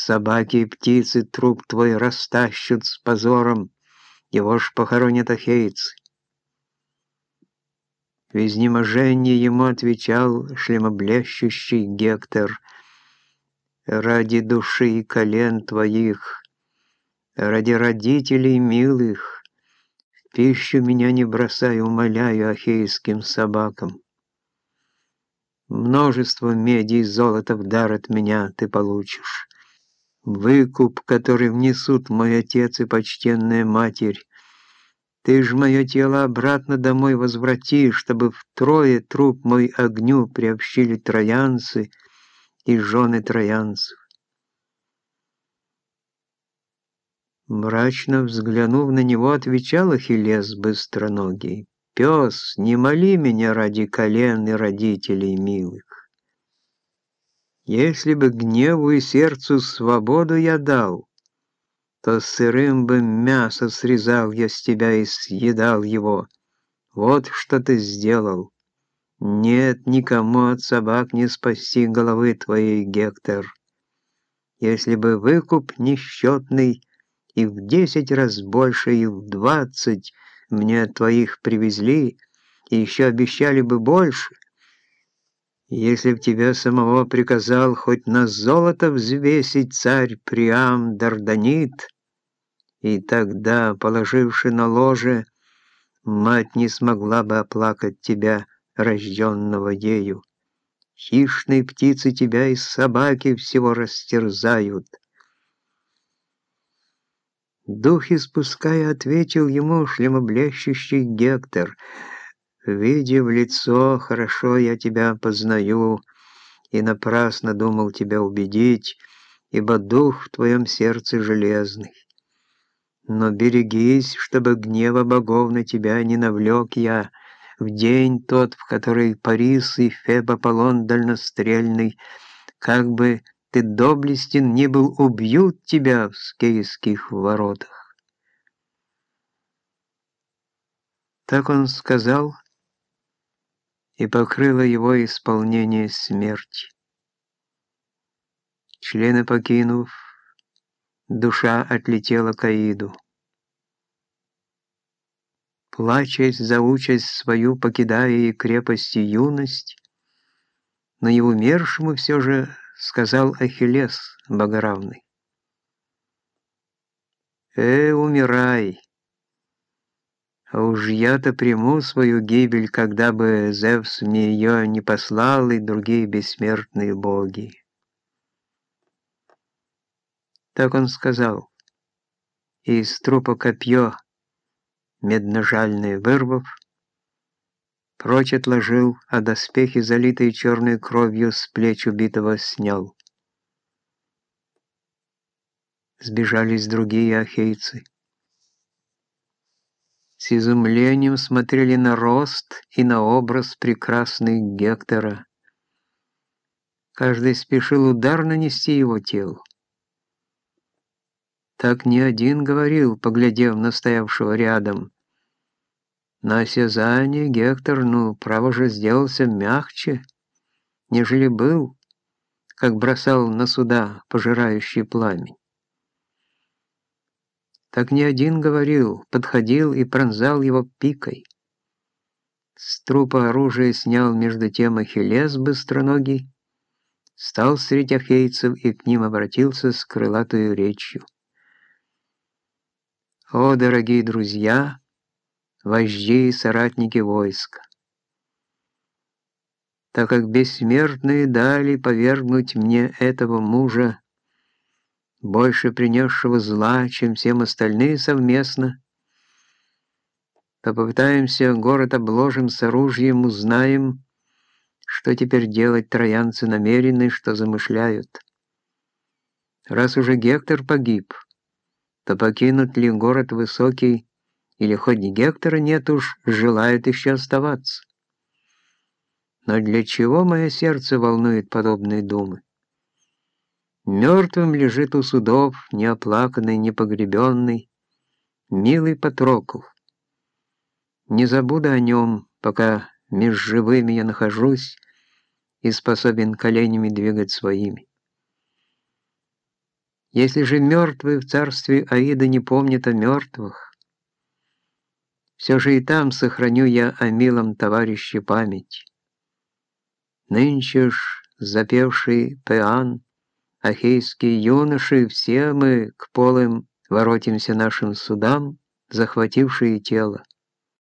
Собаки и птицы труп твой растащут с позором, его ж похоронят ахейцы. В изнеможении ему отвечал шлемоблещущий Гектор, «Ради души и колен твоих, ради родителей милых, в пищу меня не бросай, умоляю, ахейским собакам. Множество меди и золота в дар от меня ты получишь. Выкуп, который внесут мой отец и почтенная матерь, ты ж мое тело обратно домой возврати, чтобы втрое труп мой огню приобщили троянцы и жены троянцев. Мрачно взглянув на него, отвечал Ахиллес быстроногий. «Пес, не моли меня ради колен и родителей милых. Если бы гневу и сердцу свободу я дал, то сырым бы мясо срезал я с тебя и съедал его. Вот что ты сделал. Нет, никому от собак не спасти головы твоей, Гектор. Если бы выкуп несчетный и в десять раз больше, и в двадцать мне твоих привезли, и еще обещали бы больше, если б тебя самого приказал хоть на золото взвесить царь Приам Дарданит, и тогда, положивши на ложе, мать не смогла бы оплакать тебя, рожденного ею. Хищные птицы тебя и собаки всего растерзают. Дух испуская, ответил ему шлемоблещущий Гектор — Видя в лицо, хорошо я тебя познаю, и напрасно думал тебя убедить, ибо дух в твоем сердце железный. Но берегись, чтобы гнева богов на тебя не навлек я, в день тот, в который Парис и Феб Аполлон дальнострельный, как бы ты доблестен не был, убьют тебя в скейских воротах. Так он сказал, и покрыло его исполнение смерти. Члены покинув, душа отлетела к Аиду. Плачась за участь свою, покидая и крепость и юность, но и умершему все же сказал Ахиллес богоравный. «Э, умирай!» А уж я-то приму свою гибель, когда бы Зевс мне ее не послал и другие бессмертные боги. Так он сказал, и из трупа копье, медножальное вырвав, прочь отложил, а доспехи, залитые черной кровью, с плеч убитого снял. Сбежались другие ахейцы с изумлением смотрели на рост и на образ прекрасный Гектора. Каждый спешил удар нанести его телу. Так не один говорил, поглядев на стоявшего рядом. На осязание Гектор, ну, право же, сделался мягче, нежели был, как бросал на суда пожирающий пламень. Так не один говорил, подходил и пронзал его пикой. С трупа оружия снял между тем Ахиллес быстроногий, стал среди ахейцев и к ним обратился с крылатой речью. «О, дорогие друзья, вожди и соратники войска! Так как бессмертные дали повергнуть мне этого мужа, больше принесшего зла, чем всем остальные совместно, то попытаемся, город обложим с оружием, узнаем, что теперь делать троянцы намерены, что замышляют. Раз уже Гектор погиб, то покинут ли город высокий, или хоть Гектора нет уж, желают еще оставаться. Но для чего мое сердце волнует подобные думы? Мертвым лежит у судов, неоплаканный, непогребенный, милый Патрокл. Не забуду о нем, пока меж живыми я нахожусь и способен коленями двигать своими. Если же мертвые в царстве Аида не помнят о мертвых, все же и там сохраню я о милом товарище память. Нынче ж запевший Пеан — ахейские юноши, все мы к полым воротимся нашим судам, захватившие тело.